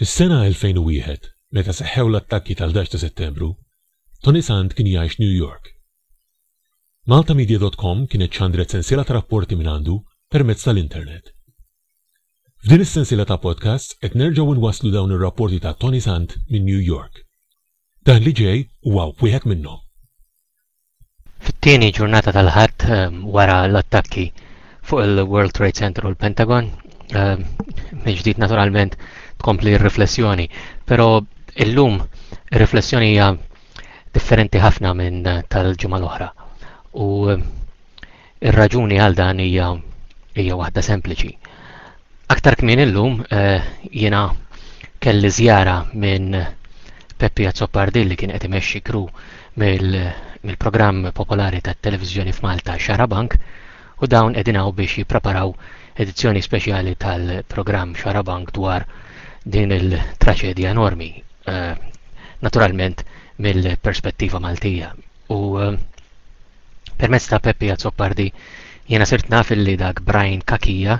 Fis-sena 2001, meta seħħew l-attakki tal-11 ta' Settembru, Tony Sant kien jgħix New York. Maltamedia dot com kienet xandret sensiela ta' rapporti mingħandu permezz tal-internet. F'din is-sensiela ta' podcasts qed nerġgħu nwasslu dawn ir-rapporti ta' Tony Sant minn New York. Dan li ġej huwa wieħed minnhom. Fit-tieni ġurnata tal-Ħadd ehm, wara l-attakki fuq il-World Trade Center u l-Pentagon, ehm, mill-ġdid naturalment tkompli r-riflessjoni, però illum ir-riflessjoni hija differenti ħafna minn tal-ġimgħa l-oħra. U ehm, Ir-raġuni għal dan hija hija waħda sempliċi. Aktar kmin illum eh, jiena kelli żjara minn Peppi Azzopardi li kien qed imexxi kru mill-programm popolari tat-televiżjoni f'Malta Xarabank u dawn qegħdin hawn biex jippreparaw edizzjoni speċjali tal-programm Xarabank dwar din il-traċedja enormi. Eh, naturalment mill-perspettiva Maltija. U eh, Permezz ta' Peppi Azzopardi jiena sirt naf illi dak Brian Kakija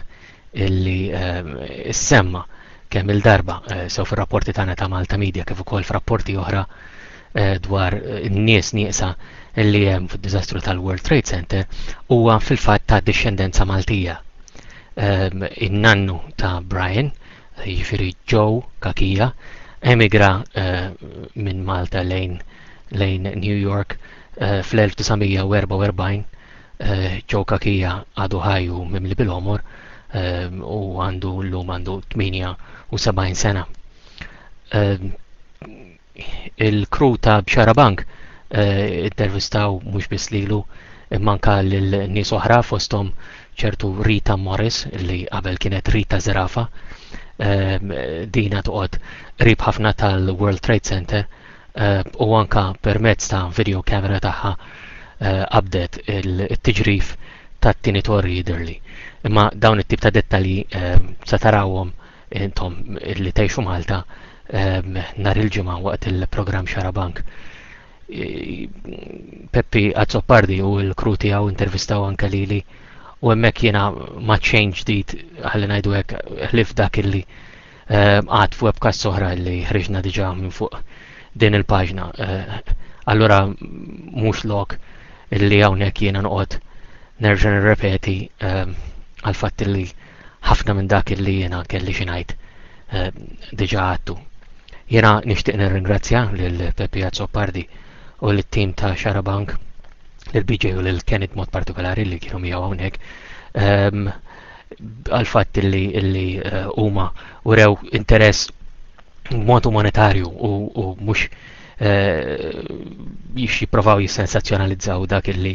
illi eh, issemma kemm il-darba eh, sew fir-rapporti tagħna ta' Malta Media kif ukoll f'rapporti oħra eh, dwar in-nies nieqsa illi hemm fid-diżastru tal-World Trade Center huwa fil-fatt ta' dixxendenza Maltija. Ehm, in-nannu ta' Brian, jiġifieri Joe Kakija, emigra minn Malta lejn lejn New York Eh, fl-1944 eh, Joe Kakija għadu ħajju mimli bil-omor eh, u għandu l-lum għandu 78 sena. Il-kru ta' Bxara Bank intervistaw mhux biss lilu imma anka l-nies oħra fosthom ċertu Rita Morris li qabel kienet Rita Zerafa dina toqgħod qrib ħafna tal-World Trade Center eh, u anka permezz ta' video camera tagħha eh, qabdet il-tiġrif tat-tieni torri jidherli. Imma dawn it-tip ta' dettalji eh, se tarawhom intom li tgħixu Malta nhar il-ġimgħa waqt il-programm Xarabank. Peppi Azzopardi u l-kru tiegħu intervistaw anke lili u hemmhekk jiena ma ċejn ġdid ħalli ngħidu hekk ħlif dak illi Ehm, għad uh, webcast soħra li ħriġna diġa minn fuq din il-paġna. Uh, allura mhux lok illi hawnhekk jiena noqgħod nerġa' nirrepeti ehm, għal fatt li ħafna minn dak illi jiena kelli xi ngħid ehm, diġa għattu. Jiena nixtieq nirringrazzja lil Peppi Azzopardi u l-tim ta' Xarabank lil BJ u lil Kenneth mod partikolari li kienu miegħu hawnhekk. għal fatt li li eh, huma urew interess b'mod umanitarju u mhux eh, biex jipprovaw jissensazzjonalizzaw dak illi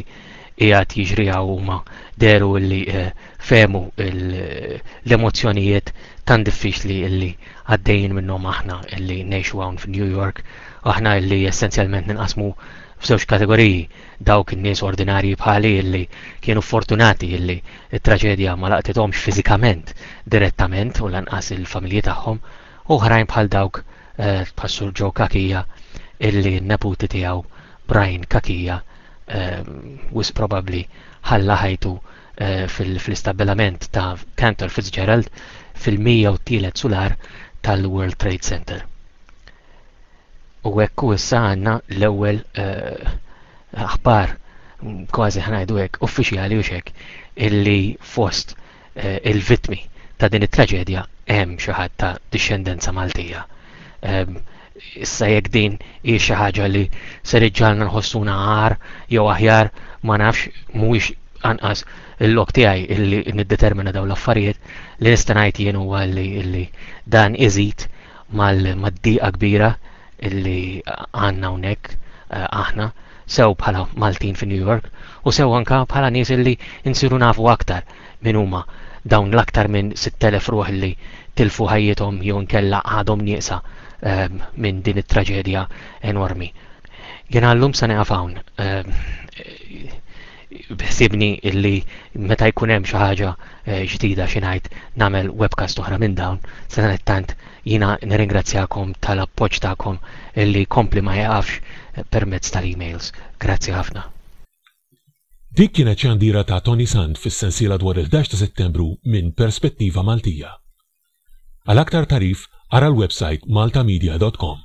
qiegħed jiġri huma deru li eh, femu l-emozzjonijiet tan diffiċli illi għaddejjin minnhom aħna illi ngħixu hawn f'New York aħna illi essenzjalment ninqasmu f'żewġ kategoriji Dawk in-nies ordinarji bħali li kienu ffortunati li t-traġedja ma laqtithomx fiżikament direttament u lanqas il-familji tagħhom, u oħrajn bħal dawk bħas-Sur Joe Cachia illi n-neputi tiegħu Brian Cachia wisq probabbli ħalla ħajtu fl-istabbilament ta' Cantor Fitzgerald fil-103 sular tal-World Trade Center. U hekk u issa għandna l-ewwel aħbar kważi ħnajdu hekk uffiċjali u xek illi fost il-vittmi ta' din it-traġedja hemm xi ħadd ta' dixxendenza Maltija. Issa jekk din hi xi ħaġa li ser iġġalna nħossuna għar jew aħjar ma nafx mhuwiex anqas il-lok tiegħi illi niddetermina dawn l-affarijiet li nista' ngħid jien huwa li dan iżid mad-diqa kbira li għandna hawnhekk eh, aħna sew bħala Maltin fi New York u sew anka bħala nies li nsiru nafu aktar minn huma dawn l-aktar minn 6,000 ruħ li tilfu ħajjithom jew nkella għadhom nieqsa eh, minn din it-traġedja enormi. Jien għallum se neqaf hawn. Eh, biħsibni illi meta jkun hemm xi ħaġa eh, ġdida xi ngħid nagħmel webcast oħra minn dawn. Sadanittant jiena nirringrazzjakom tal-appoġġ tagħkom illi kompli ma jaqafx eh, permezz tal-emails. Grazzi ħafna. Dik kienet xandira ta' Tony Sand fis-sensiela dwar il-11 ta' Settembru minn Perspettiva Maltija. Għal aktar tarif, ara l-website maltamedia.com.